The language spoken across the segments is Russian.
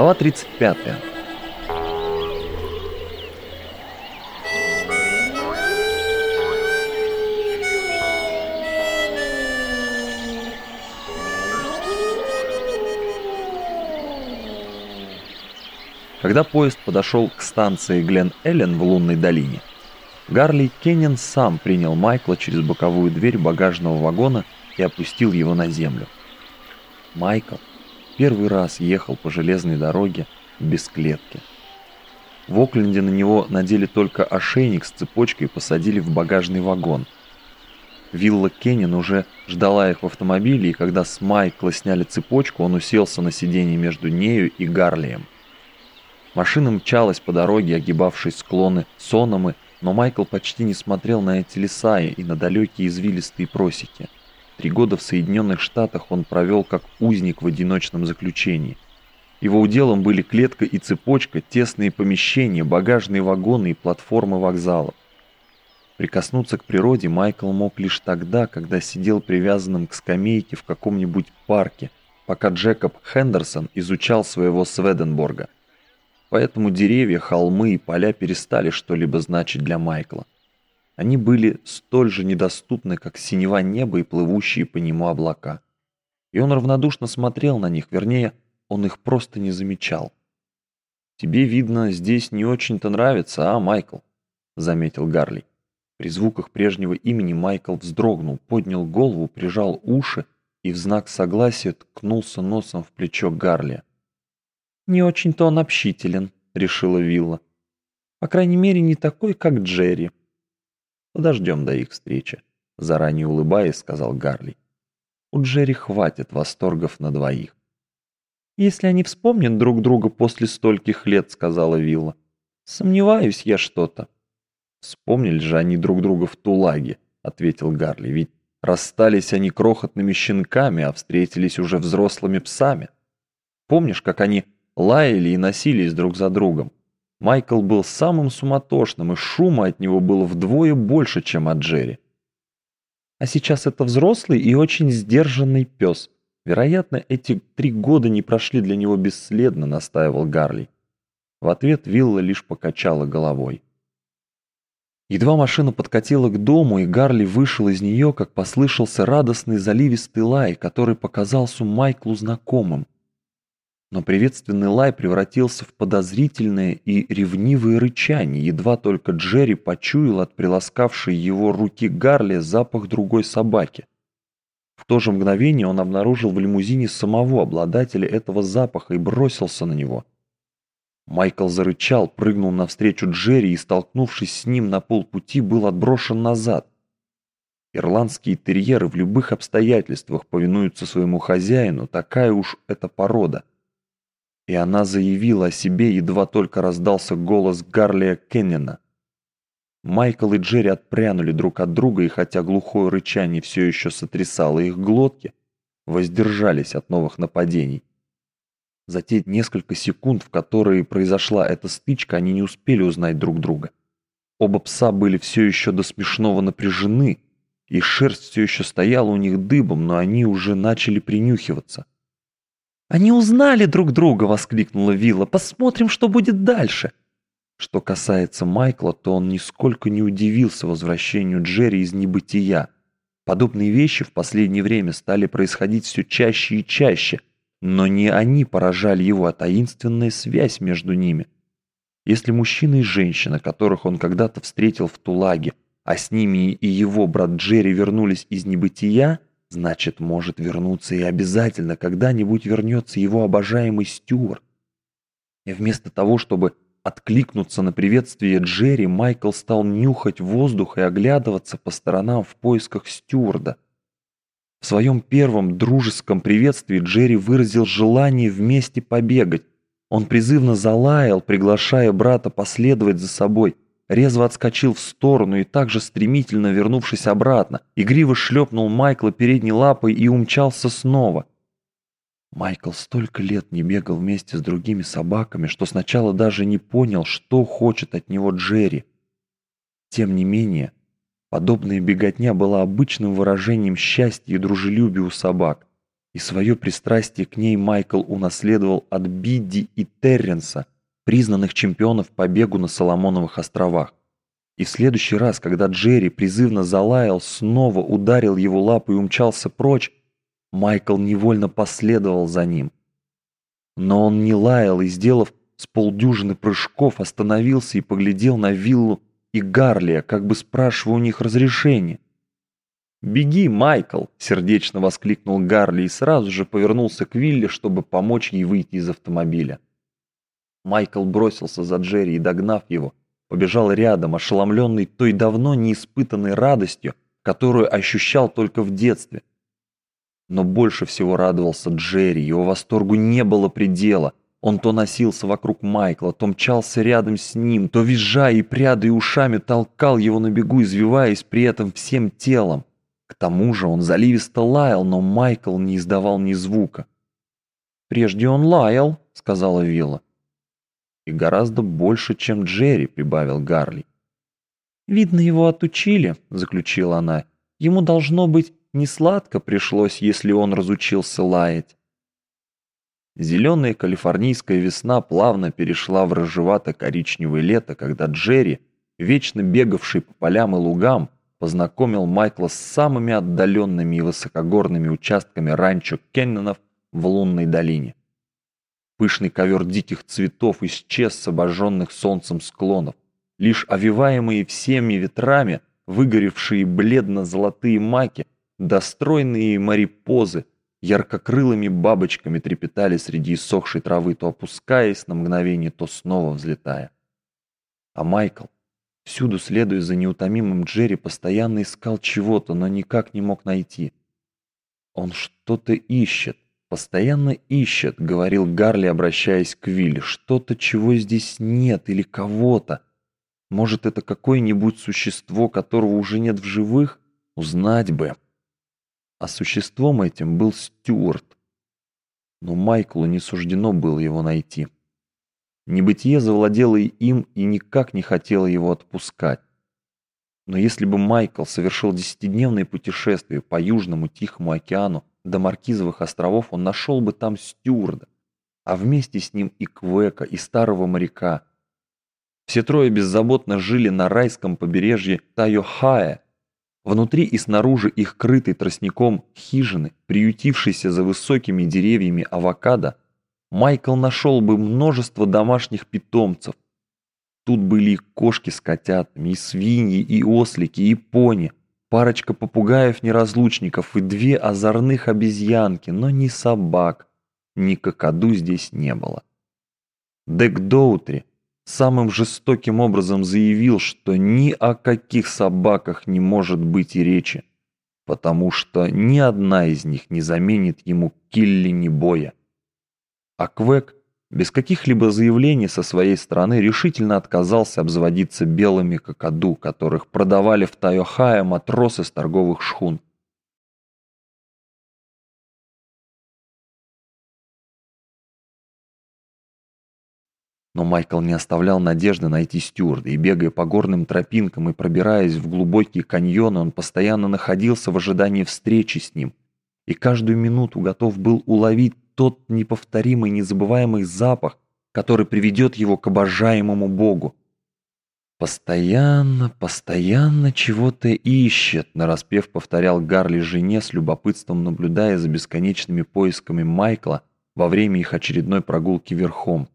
Глава 35. Когда поезд подошел к станции Глен-Эллен в лунной долине, Гарли Кеннин сам принял Майкла через боковую дверь багажного вагона и опустил его на землю. Майкл первый раз ехал по железной дороге без клетки. В Окленде на него надели только ошейник с цепочкой и посадили в багажный вагон. Вилла Кеннин уже ждала их в автомобиле, и когда с Майкла сняли цепочку, он уселся на сиденье между нею и Гарлием. Машина мчалась по дороге, огибавшей склоны Сономы, но Майкл почти не смотрел на эти леса и на далекие извилистые просеки. Три года в Соединенных Штатах он провел как узник в одиночном заключении. Его уделом были клетка и цепочка, тесные помещения, багажные вагоны и платформы вокзалов. Прикоснуться к природе Майкл мог лишь тогда, когда сидел привязанным к скамейке в каком-нибудь парке, пока Джекоб Хендерсон изучал своего Сведенборга – Поэтому деревья, холмы и поля перестали что-либо значить для Майкла. Они были столь же недоступны, как синева неба и плывущие по нему облака. И он равнодушно смотрел на них, вернее, он их просто не замечал. «Тебе, видно, здесь не очень-то нравится, а, Майкл?» — заметил Гарли. При звуках прежнего имени Майкл вздрогнул, поднял голову, прижал уши и в знак согласия ткнулся носом в плечо Гарли. «Не очень-то он общителен», — решила Вилла. «По крайней мере, не такой, как Джерри». «Подождем до их встречи», — заранее улыбаясь, сказал Гарли. «У Джерри хватит восторгов на двоих». «Если они вспомнят друг друга после стольких лет», — сказала Вилла. «Сомневаюсь я что-то». «Вспомнили же они друг друга в Тулаге», — ответил Гарли. «Ведь расстались они крохотными щенками, а встретились уже взрослыми псами. Помнишь, как они лаяли и носились друг за другом. Майкл был самым суматошным, и шума от него было вдвое больше, чем от Джерри. А сейчас это взрослый и очень сдержанный пес. Вероятно, эти три года не прошли для него бесследно, настаивал Гарли. В ответ Вилла лишь покачала головой. Едва машина подкатила к дому, и Гарли вышел из нее, как послышался радостный заливистый лай, который показался Майклу знакомым но приветственный лай превратился в подозрительное и ревнивое рычание, едва только Джерри почуял от приласкавшей его руки Гарли запах другой собаки. В то же мгновение он обнаружил в лимузине самого обладателя этого запаха и бросился на него. Майкл зарычал, прыгнул навстречу Джерри и, столкнувшись с ним на полпути, был отброшен назад. Ирландские терьеры в любых обстоятельствах повинуются своему хозяину, такая уж эта порода и она заявила о себе, едва только раздался голос Гарлия Кеннина. Майкл и Джерри отпрянули друг от друга, и хотя глухое рычание все еще сотрясало их глотки, воздержались от новых нападений. За те несколько секунд, в которые произошла эта стычка, они не успели узнать друг друга. Оба пса были все еще до смешного напряжены, и шерсть все еще стояла у них дыбом, но они уже начали принюхиваться. «Они узнали друг друга!» — воскликнула Вилла. «Посмотрим, что будет дальше!» Что касается Майкла, то он нисколько не удивился возвращению Джерри из небытия. Подобные вещи в последнее время стали происходить все чаще и чаще, но не они поражали его, а таинственная связь между ними. Если мужчина и женщина, которых он когда-то встретил в Тулаге, а с ними и его брат Джерри вернулись из небытия, Значит, может вернуться и обязательно когда-нибудь вернется его обожаемый Стюарт. И вместо того, чтобы откликнуться на приветствие Джерри, Майкл стал нюхать воздух и оглядываться по сторонам в поисках Стюарда. В своем первом дружеском приветствии Джерри выразил желание вместе побегать. Он призывно залаял, приглашая брата последовать за собой – резво отскочил в сторону и также стремительно вернувшись обратно, игриво шлепнул Майкла передней лапой и умчался снова. Майкл столько лет не бегал вместе с другими собаками, что сначала даже не понял, что хочет от него Джерри. Тем не менее, подобная беготня была обычным выражением счастья и дружелюбия у собак. И свое пристрастие к ней Майкл унаследовал от Бидди и Терренса, признанных чемпионов по бегу на Соломоновых островах. И в следующий раз, когда Джерри призывно залаял, снова ударил его лапу и умчался прочь, Майкл невольно последовал за ним. Но он не лаял и, сделав с полдюжины прыжков, остановился и поглядел на виллу и Гарлия, как бы спрашивая у них разрешения. «Беги, Майкл!» — сердечно воскликнул Гарли и сразу же повернулся к Вилле, чтобы помочь ей выйти из автомобиля. Майкл бросился за Джерри и, догнав его, побежал рядом, ошеломленный той давно не испытанной радостью, которую ощущал только в детстве. Но больше всего радовался Джерри, его восторгу не было предела. Он то носился вокруг Майкла, то мчался рядом с ним, то визжая и прядая ушами толкал его на бегу, извиваясь при этом всем телом. К тому же он заливисто лаял, но Майкл не издавал ни звука. «Прежде он лаял», — сказала Вилла. «И гораздо больше, чем Джерри», — прибавил Гарли. «Видно, его отучили», — заключила она. «Ему, должно быть, не сладко пришлось, если он разучился лаять». Зеленая калифорнийская весна плавно перешла в рыжевато-коричневое лето, когда Джерри, вечно бегавший по полям и лугам, познакомил Майкла с самыми отдаленными и высокогорными участками ранчо Кеннонов в лунной долине. Пышный ковер диких цветов исчез с обожженных солнцем склонов. Лишь овиваемые всеми ветрами, выгоревшие бледно-золотые маки, достройные марипозы, яркокрылыми бабочками трепетали среди иссохшей травы, то опускаясь на мгновение, то снова взлетая. А Майкл, всюду следуя за неутомимым Джерри, постоянно искал чего-то, но никак не мог найти. Он что-то ищет, постоянно ищет, говорил Гарли, обращаясь к Вилли, что-то, чего здесь нет, или кого-то. Может, это какое-нибудь существо, которого уже нет в живых? Узнать бы а существом этим был Стюарт. Но Майклу не суждено было его найти. Небытие завладело и им и никак не хотело его отпускать. Но если бы Майкл совершил десятидневное путешествие по Южному Тихому океану до Маркизовых островов, он нашел бы там Стюарда, а вместе с ним и Квека, и старого моряка. Все трое беззаботно жили на райском побережье Тайохая, Внутри и снаружи их крытой тростником хижины, приютившейся за высокими деревьями авокадо, Майкл нашел бы множество домашних питомцев. Тут были и кошки с котятами, и свиньи, и ослики, и пони, парочка попугаев-неразлучников и две озорных обезьянки, но ни собак, ни какаду здесь не было. Дек Доутри самым жестоким образом заявил, что ни о каких собаках не может быть и речи, потому что ни одна из них не заменит ему Килли ни боя. А Квек без каких-либо заявлений со своей стороны решительно отказался обзаводиться белыми кокоду, которых продавали в Тайохае матросы с торговых шхун. Но Майкл не оставлял надежды найти стюарда, и бегая по горным тропинкам и пробираясь в глубокие каньоны, он постоянно находился в ожидании встречи с ним, и каждую минуту готов был уловить тот неповторимый, незабываемый запах, который приведет его к обожаемому Богу. «Постоянно, постоянно чего-то ищет», — нараспев повторял Гарли жене с любопытством, наблюдая за бесконечными поисками Майкла во время их очередной прогулки верхом.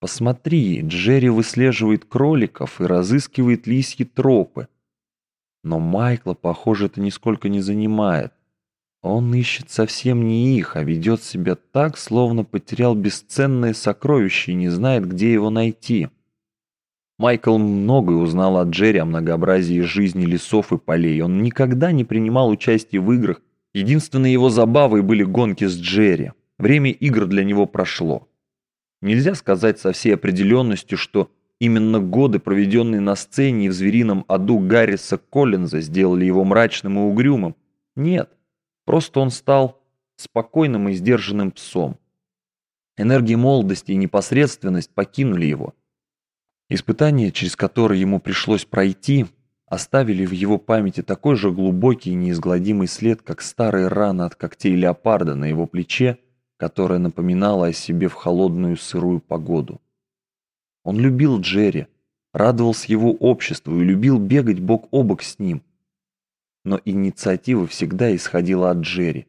Посмотри, Джерри выслеживает кроликов и разыскивает лисьи тропы. Но Майкла, похоже, это нисколько не занимает. Он ищет совсем не их, а ведет себя так, словно потерял бесценное сокровище и не знает, где его найти. Майкл многое узнал от Джерри о многообразии жизни лесов и полей. Он никогда не принимал участие в играх. Единственной его забавой были гонки с Джерри. Время игр для него прошло. Нельзя сказать со всей определенностью, что именно годы, проведенные на сцене и в зверином аду Гарриса Коллинза, сделали его мрачным и угрюмым. Нет, просто он стал спокойным и сдержанным псом. Энергия молодости и непосредственность покинули его. Испытания, через которые ему пришлось пройти, оставили в его памяти такой же глубокий и неизгладимый след, как старые раны от когтей леопарда на его плече, которая напоминала о себе в холодную сырую погоду. Он любил Джерри, радовался его обществу и любил бегать бок о бок с ним. Но инициатива всегда исходила от Джерри.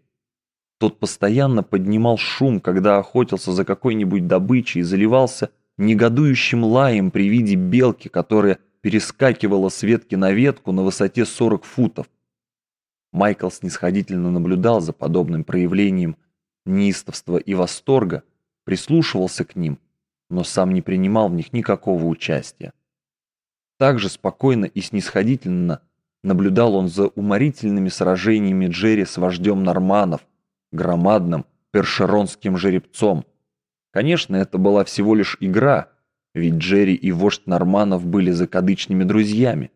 Тот постоянно поднимал шум, когда охотился за какой-нибудь добычей и заливался негодующим лаем при виде белки, которая перескакивала с ветки на ветку на высоте 40 футов. Майкл снисходительно наблюдал за подобным проявлением неистовства и восторга, прислушивался к ним, но сам не принимал в них никакого участия. Также спокойно и снисходительно наблюдал он за уморительными сражениями Джерри с вождем норманов, громадным першеронским жеребцом. Конечно, это была всего лишь игра, ведь Джерри и вождь норманов были закадычными друзьями.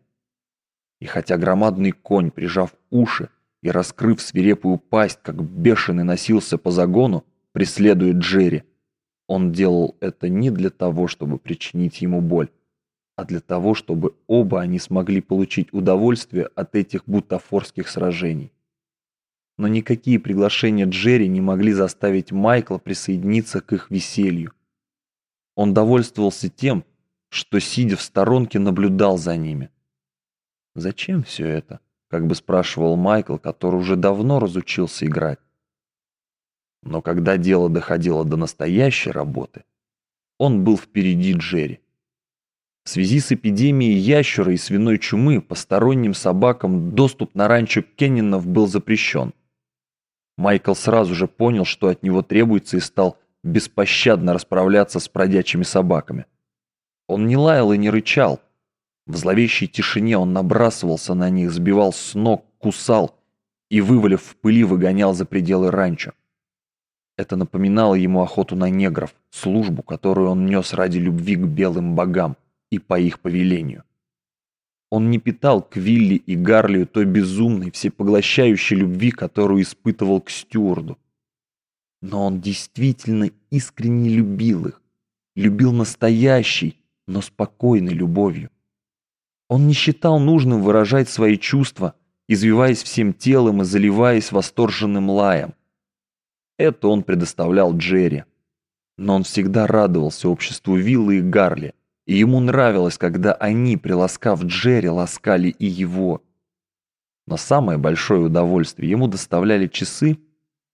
И хотя громадный конь, прижав уши и раскрыв свирепую пасть, как бешеный носился по загону, преследуя Джерри, он делал это не для того, чтобы причинить ему боль, а для того, чтобы оба они смогли получить удовольствие от этих бутафорских сражений. Но никакие приглашения Джерри не могли заставить Майкла присоединиться к их веселью. Он довольствовался тем, что, сидя в сторонке, наблюдал за ними. «Зачем все это?» – как бы спрашивал Майкл, который уже давно разучился играть. Но когда дело доходило до настоящей работы, он был впереди Джерри. В связи с эпидемией ящера и свиной чумы посторонним собакам доступ на ранчо Кеннинов был запрещен. Майкл сразу же понял, что от него требуется и стал беспощадно расправляться с бродячими собаками. Он не лаял и не рычал. В зловещей тишине он набрасывался на них, сбивал с ног, кусал и, вывалив в пыли, выгонял за пределы ранчо. Это напоминало ему охоту на негров, службу, которую он нес ради любви к белым богам и по их повелению. Он не питал к Вилли и Гарлию той безумной, всепоглощающей любви, которую испытывал к Стюарду. Но он действительно искренне любил их, любил настоящей, но спокойной любовью. Он не считал нужным выражать свои чувства, извиваясь всем телом и заливаясь восторженным лаем. Это он предоставлял Джерри. Но он всегда радовался обществу Виллы и Гарли, и ему нравилось, когда они, приласкав Джерри, ласкали и его. Но самое большое удовольствие ему доставляли часы,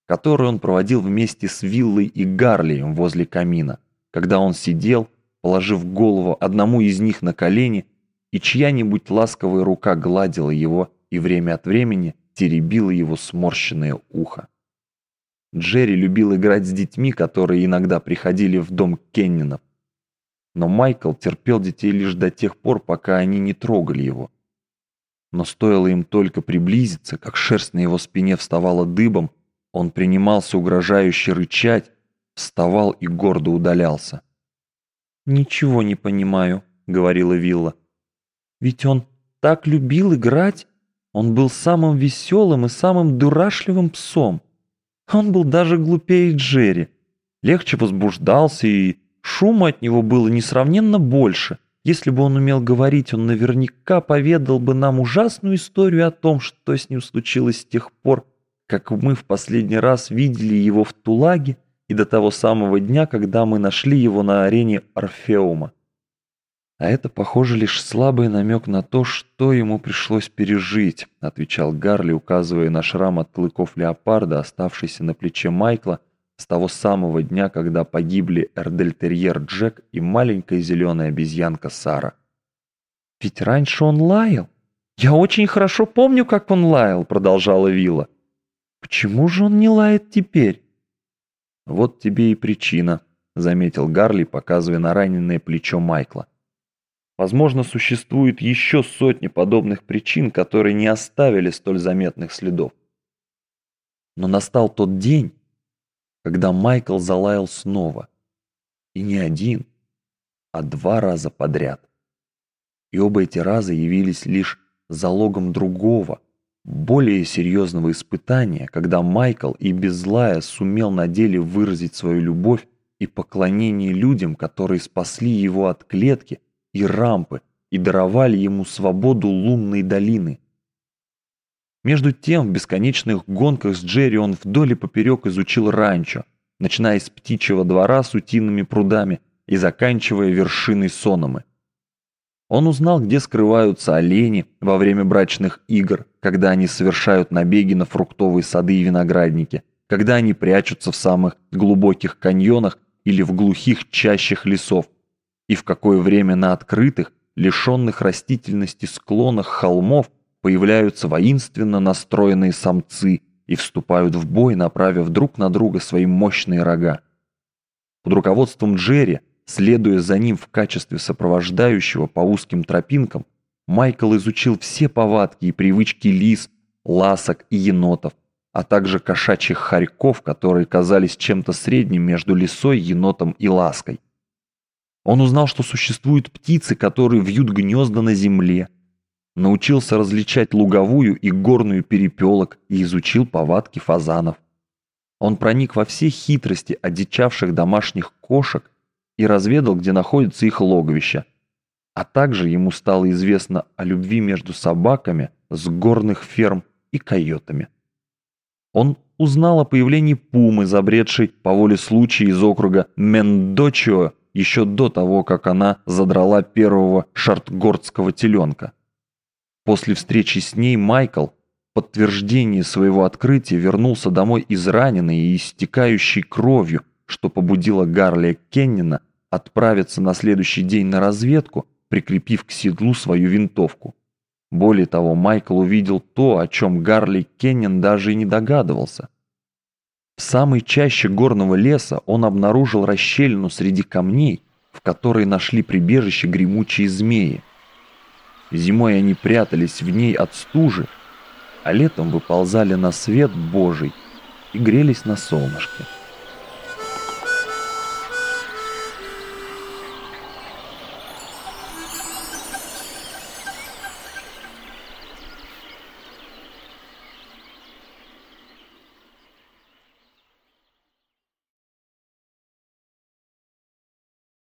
которые он проводил вместе с Виллой и Гарлием возле камина, когда он сидел, положив голову одному из них на колени, и чья-нибудь ласковая рука гладила его и время от времени теребила его сморщенное ухо. Джерри любил играть с детьми, которые иногда приходили в дом Кеннинов. Но Майкл терпел детей лишь до тех пор, пока они не трогали его. Но стоило им только приблизиться, как шерсть на его спине вставала дыбом, он принимался угрожающе рычать, вставал и гордо удалялся. «Ничего не понимаю», — говорила Вилла. «Ведь он так любил играть. Он был самым веселым и самым дурашливым псом. Он был даже глупее Джерри. Легче возбуждался, и шума от него было несравненно больше. Если бы он умел говорить, он наверняка поведал бы нам ужасную историю о том, что с ним случилось с тех пор, как мы в последний раз видели его в Тулаге и до того самого дня, когда мы нашли его на арене Орфеума. А это, похоже, лишь слабый намек на то, что ему пришлось пережить, отвечал Гарли, указывая на шрам от клыков леопарда, оставшийся на плече Майкла с того самого дня, когда погибли эрдельтерьер Джек и маленькая зеленая обезьянка Сара. «Ведь раньше он лаял. Я очень хорошо помню, как он лаял», — продолжала Вилла. «Почему же он не лает теперь?» «Вот тебе и причина», — заметил Гарли, показывая на раненое плечо Майкла. Возможно, существует еще сотни подобных причин, которые не оставили столь заметных следов. Но настал тот день, когда Майкл залаял снова. И не один, а два раза подряд. И оба эти раза явились лишь залогом другого, более серьезного испытания, когда Майкл и без злая сумел на деле выразить свою любовь и поклонение людям, которые спасли его от клетки, и рампы, и даровали ему свободу лунной долины. Между тем, в бесконечных гонках с Джерри он вдоль и поперек изучил ранчо, начиная с птичьего двора с утиными прудами и заканчивая вершиной Сономы. Он узнал, где скрываются олени во время брачных игр, когда они совершают набеги на фруктовые сады и виноградники, когда они прячутся в самых глубоких каньонах или в глухих чащах лесов, и в какое время на открытых, лишенных растительности склонах холмов появляются воинственно настроенные самцы и вступают в бой, направив друг на друга свои мощные рога. Под руководством Джерри Следуя за ним в качестве сопровождающего по узким тропинкам, Майкл изучил все повадки и привычки лис, ласок и енотов, а также кошачьих хорьков, которые казались чем-то средним между лисой, енотом и лаской. Он узнал, что существуют птицы, которые вьют гнезда на земле, научился различать луговую и горную перепелок и изучил повадки фазанов. Он проник во все хитрости одичавших домашних кошек и разведал, где находится их логовище. А также ему стало известно о любви между собаками с горных ферм и койотами. Он узнал о появлении пумы, забредшей по воле случая из округа Мендочио еще до того, как она задрала первого шартгордского теленка. После встречи с ней Майкл, подтверждение своего открытия, вернулся домой израненный и истекающий кровью, что побудило Гарли Кеннина отправиться на следующий день на разведку, прикрепив к седлу свою винтовку. Более того, Майкл увидел то, о чем Гарли Кеннин даже и не догадывался. В самой чаще горного леса он обнаружил расщелину среди камней, в которой нашли прибежище гремучие змеи. Зимой они прятались в ней от стужи, а летом выползали на свет Божий и грелись на солнышке.